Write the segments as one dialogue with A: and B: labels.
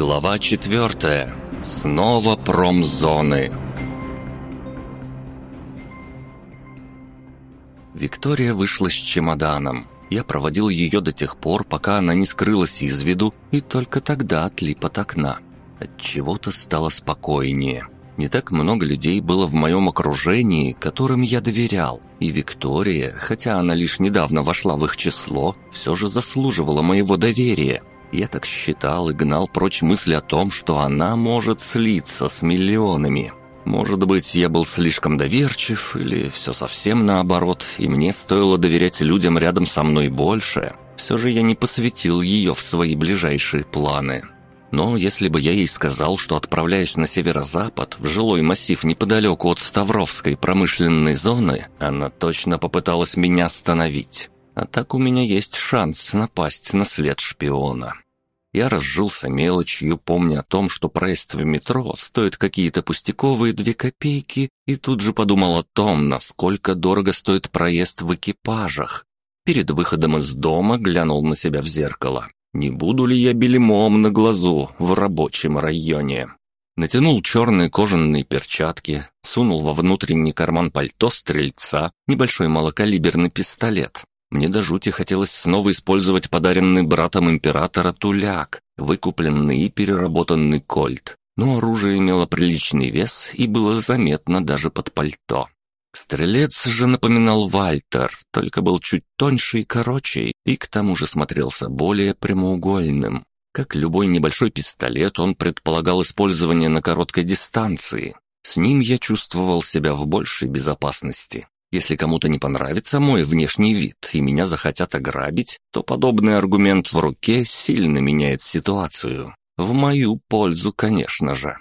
A: Глава четвертая. Снова промзоны. Виктория вышла с чемоданом. Я проводил ее до тех пор, пока она не скрылась из виду, и только тогда отлип от окна. От чего-то стало спокойнее. Не так много людей было в моем окружении, которым я доверял, и Виктория, хотя она лишь недавно вошла в их число, все же заслуживала моего доверия. Я так считал и гнал прочь мысли о том, что она может слиться с миллионами. Может быть, я был слишком доверчив, или все совсем наоборот, и мне стоило доверять людям рядом со мной больше. Все же я не посвятил ее в свои ближайшие планы. Но если бы я ей сказал, что отправляюсь на северо-запад, в жилой массив неподалеку от Ставровской промышленной зоны, она точно попыталась меня остановить. А так у меня есть шанс напасть на след шпиона. Я разжился мелочью, помня о том, что проезд в метро стоит какие-то пустяковые две копейки, и тут же подумал о том, насколько дорого стоит проезд в экипажах. Перед выходом из дома глянул на себя в зеркало. Не буду ли я белемом на глазу в рабочем районе? Натянул черные кожаные перчатки, сунул во внутренний карман пальто стрельца небольшой малокалиберный пистолет, мне до жути хотелось снова использовать подаренный братом императора туляк, выкупленный и переработанный кольт. Но оружие имело приличный вес и было заметно даже под пальто. Стрелец же напоминал Вальтер, только был чуть тоньше и короче, и к тому же смотрелся более прямоугольным. Как любой небольшой пистолет, он предполагал использование на короткой дистанции. С ним я чувствовал себя в большей безопасности. Если кому-то не понравится мой внешний вид и меня захотят ограбить, то подобный аргумент в руке сильно меняет ситуацию. В мою пользу, конечно же.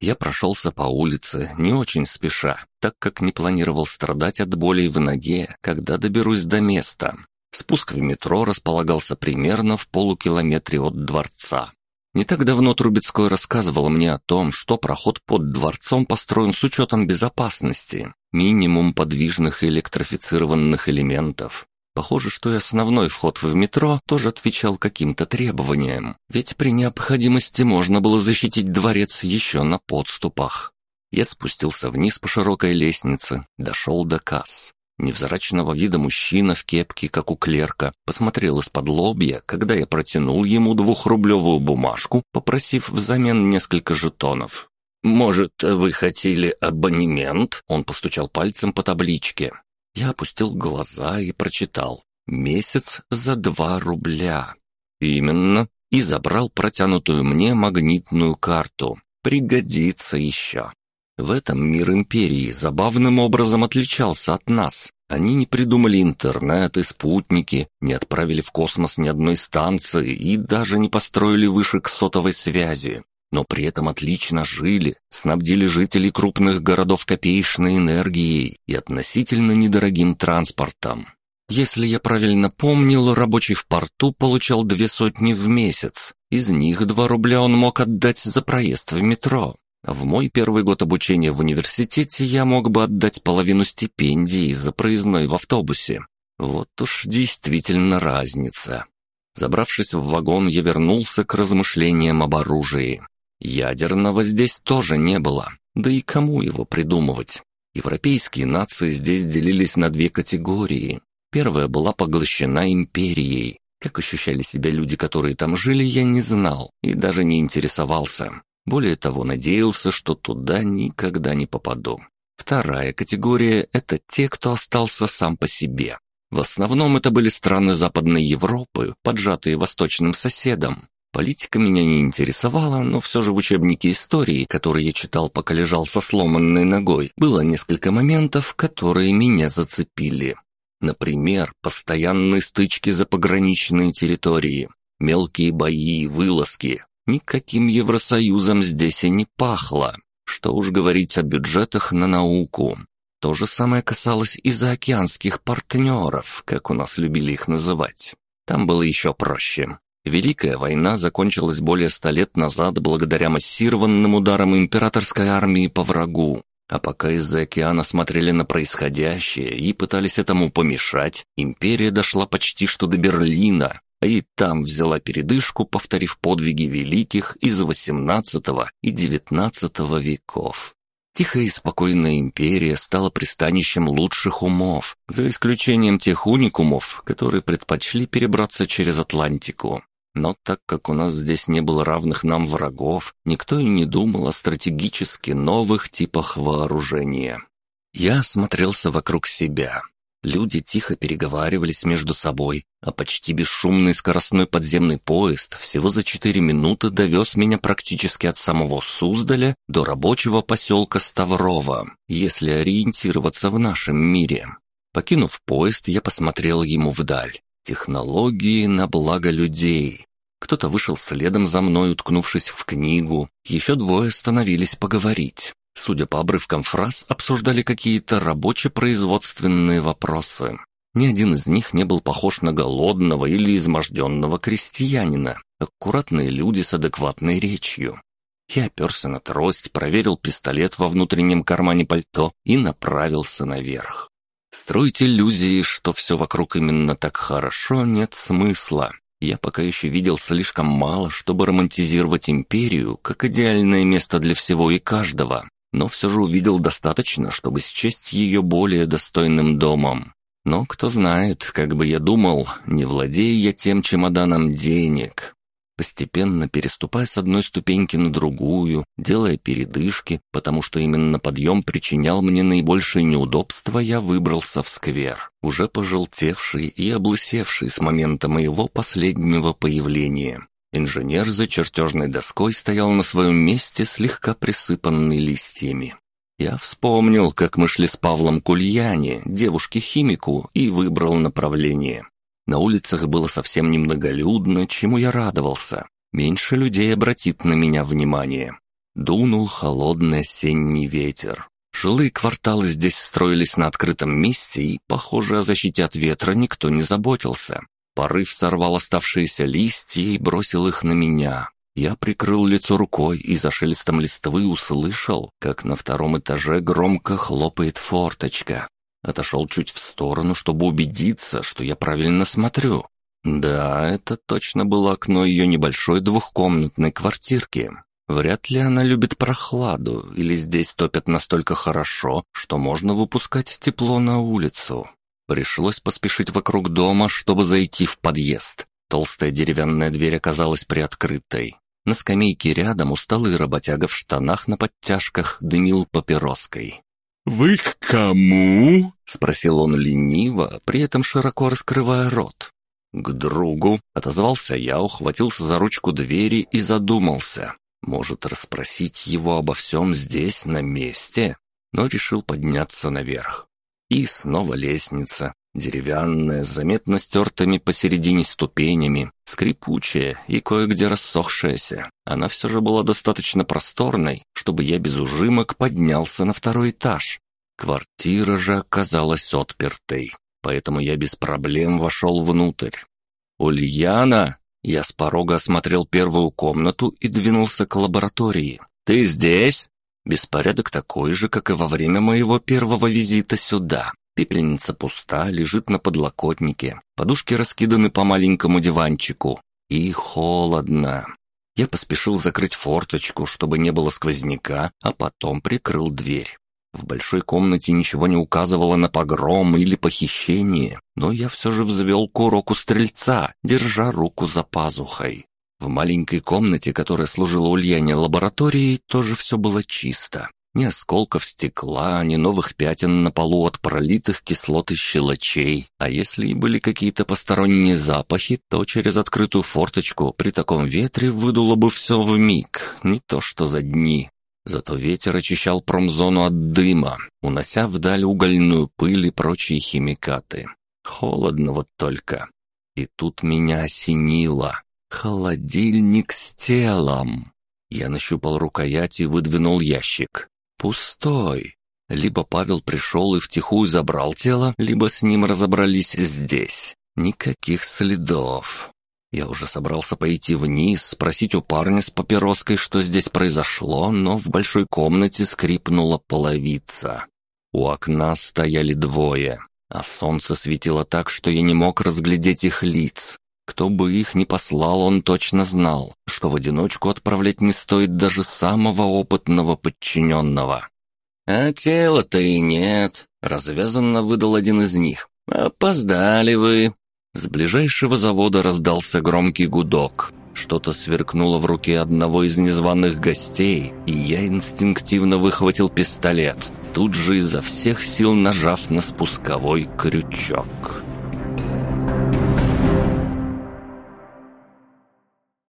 A: Я прошелся по улице, не очень спеша, так как не планировал страдать от болей в ноге, когда доберусь до места. Спуск в метро располагался примерно в полукилометре от дворца. Не так давно Трубецкой рассказывал мне о том, что проход под дворцом построен с учетом безопасности, Минимум подвижных электрифицированных элементов. Похоже, что и основной вход в метро тоже отвечал каким-то требованиям, ведь при необходимости можно было защитить дворец еще на подступах. Я спустился вниз по широкой лестнице, дошел до касс. Невзрачного вида мужчина в кепке, как у клерка, посмотрел из-под лобья, когда я протянул ему двухрублевую бумажку, попросив взамен несколько жетонов. «Может, вы хотели абонемент?» Он постучал пальцем по табличке. Я опустил глаза и прочитал. «Месяц за два рубля». «Именно». И забрал протянутую мне магнитную карту. «Пригодится еще». В этом мир Империи забавным образом отличался от нас. Они не придумали интернет и спутники, не отправили в космос ни одной станции и даже не построили вышек сотовой связи но при этом отлично жили, снабдили жителей крупных городов копеечной энергией и относительно недорогим транспортом. Если я правильно помнил, рабочий в порту получал две сотни в месяц. Из них два рубля он мог отдать за проезд в метро. В мой первый год обучения в университете я мог бы отдать половину стипендии за проездной в автобусе. Вот уж действительно разница. Забравшись в вагон, я вернулся к размышлениям об оружии. Ядерного здесь тоже не было, да и кому его придумывать? Европейские нации здесь делились на две категории. Первая была поглощена империей. Как ощущали себя люди, которые там жили, я не знал и даже не интересовался. Более того, надеялся, что туда никогда не попаду. Вторая категория – это те, кто остался сам по себе. В основном это были страны Западной Европы, поджатые восточным соседом. Политика меня не интересовала, но все же в учебнике истории, который я читал, пока лежал со сломанной ногой, было несколько моментов, которые меня зацепили. Например, постоянные стычки за пограничные территории, мелкие бои и вылазки. Никаким Евросоюзом здесь и не пахло. Что уж говорить о бюджетах на науку. То же самое касалось и заокеанских партнеров, как у нас любили их называть. Там было еще проще. Великая война закончилась более ста лет назад благодаря массированным ударам императорской армии по врагу. А пока из-за океана смотрели на происходящее и пытались этому помешать, империя дошла почти что до Берлина. И там взяла передышку, повторив подвиги великих из XVIII и XIX веков. Тихая и спокойная империя стала пристанищем лучших умов, за исключением тех уникумов, которые предпочли перебраться через Атлантику. Но так как у нас здесь не было равных нам врагов, никто и не думал о стратегически новых типах вооружения. Я осмотрелся вокруг себя. Люди тихо переговаривались между собой, а почти бесшумный скоростной подземный поезд всего за четыре минуты довез меня практически от самого Суздаля до рабочего поселка Ставрова, если ориентироваться в нашем мире. Покинув поезд, я посмотрел ему вдаль. Технологии на благо людей. Кто-то вышел следом за мной, уткнувшись в книгу. Еще двое остановились поговорить. Судя по обрывкам фраз, обсуждали какие-то рабоче-производственные вопросы. Ни один из них не был похож на голодного или изможденного крестьянина. Аккуратные люди с адекватной речью. Я оперся на трость, проверил пистолет во внутреннем кармане пальто и направился наверх. Строить иллюзии, что все вокруг именно так хорошо, нет смысла. Я пока еще видел слишком мало, чтобы романтизировать империю как идеальное место для всего и каждого, но все же увидел достаточно, чтобы счесть ее более достойным домом. Но кто знает, как бы я думал, не владея я тем чемоданом денег, постепенно переступая с одной ступеньки на другую, делая передышки, потому что именно подъем причинял мне наибольшее неудобство, я выбрался в сквер, уже пожелтевший и облысевший с момента моего последнего появления. Инженер за чертежной доской стоял на своем месте, слегка присыпанный листьями. Я вспомнил, как мы шли с Павлом к Ульяне, девушке-химику, и выбрал направление. На улицах было совсем немноголюдно, чему я радовался. Меньше людей обратит на меня внимание. Дунул холодный осенний ветер. Жилые кварталы здесь строились на открытом месте, и, похоже, о защите от ветра никто не заботился. Порыв сорвал оставшиеся листья и бросил их на меня. Я прикрыл лицо рукой и за шелестом листвы услышал, как на втором этаже громко хлопает форточка. Отошел чуть в сторону, чтобы убедиться, что я правильно смотрю. Да, это точно было окно ее небольшой двухкомнатной квартирки. Вряд ли она любит прохладу, или здесь топят настолько хорошо, что можно выпускать тепло на улицу. Пришлось поспешить вокруг дома, чтобы зайти в подъезд. Толстая деревянная дверь оказалась приоткрытой. На скамейке рядом усталый работяга в штанах на подтяжках дымил папироской.
B: «Вы к кому?»
A: — спросил он лениво, при этом широко раскрывая рот. «К другу», — отозвался я, ухватился за ручку двери и задумался. Может, расспросить его обо всем здесь, на месте? Но решил подняться наверх. И снова лестница, деревянная, заметно стертыми посередине ступенями, скрипучая и кое-где рассохшаяся. Она все же была достаточно просторной, чтобы я без ужимок поднялся на второй этаж. Квартира же оказалась отпертой, поэтому я без проблем вошел внутрь. «Ульяна!» Я с порога осмотрел первую комнату и двинулся к лаборатории. «Ты здесь?» Беспорядок такой же, как и во время моего первого визита сюда. Пепельница пуста, лежит на подлокотнике. Подушки раскиданы по маленькому диванчику. И холодно. Я поспешил закрыть форточку, чтобы не было сквозняка, а потом прикрыл дверь. В большой комнате ничего не указывало на погром или похищение, но я все же взвел курок у стрельца, держа руку за пазухой. В маленькой комнате, которая служила Ульяне лабораторией, тоже все было чисто. Ни осколков стекла, ни новых пятен на полу от пролитых кислот и щелочей. А если и были какие-то посторонние запахи, то через открытую форточку при таком ветре выдуло бы все в миг, не то что за дни. Зато ветер очищал промзону от дыма, унося вдаль угольную пыль и прочие химикаты. Холодно вот только. И тут меня осенило. Холодильник с телом. Я нащупал рукоять и выдвинул ящик. Пустой. Либо Павел пришел и втихую забрал тело, либо с ним разобрались здесь. Никаких следов. Я уже собрался пойти вниз, спросить у парня с папироской, что здесь произошло, но в большой комнате скрипнула половица. У окна стояли двое, а солнце светило так, что я не мог разглядеть их лиц. Кто бы их ни послал, он точно знал, что в одиночку отправлять не стоит даже самого опытного подчиненного. «А тела-то и нет», — развязанно выдал один из них. «Опоздали вы». С ближайшего завода раздался громкий гудок. Что-то сверкнуло в руке одного из незваных гостей, и я инстинктивно выхватил пистолет, тут же изо всех сил нажав на спусковой крючок.